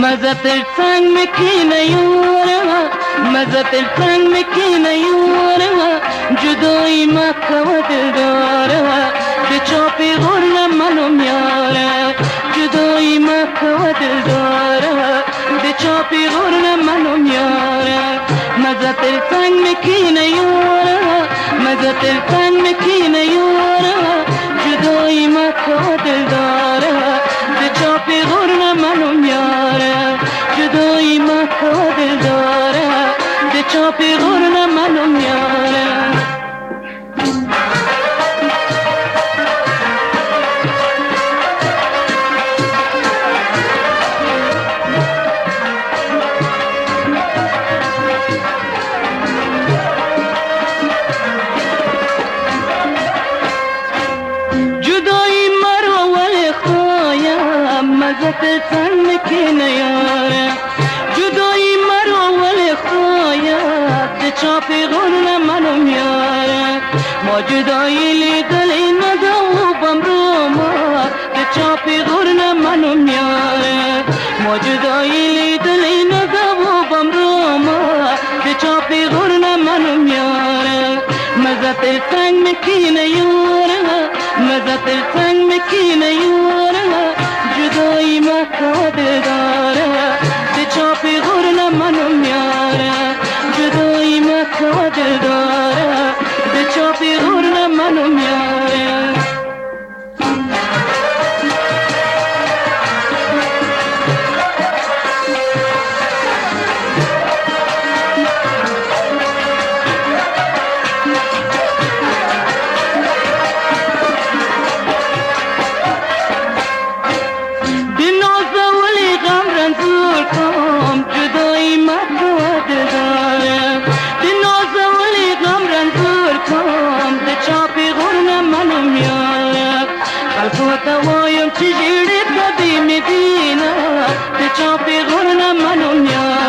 مزت السنگ مکینه یورا مزت السنگ مکینه یورا جدایی مکه دلدارا به چاپی غرن منو میاره جدایی مکه دلدارا به چاپی غرن منو میاره مزت السنگ مکینه یورا مزت السنگ جدایی مکه دلدارا به چاپی غرن منو خوایم مزت تن که نیاره. ما جدایی لیدلی ندوبم رو ما چاپی غرن منو میاره ما جدایی لیدلی ندوبم رو ما چاپی غرن منو میاره مزت السنگ مکینه یوره مزت السنگ مکینه یوره الفوت وايم تجيري بدي مدينة تشوفي غرنا منون يانا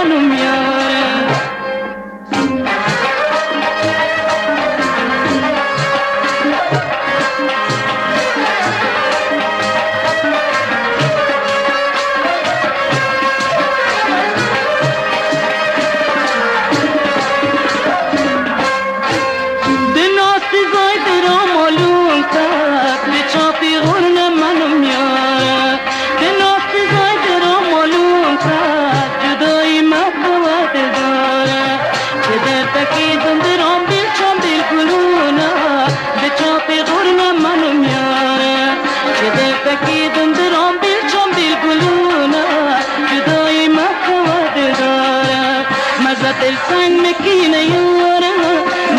Manum ya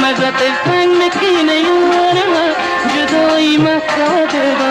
Mazat el fang me kine yora Judo ima kadera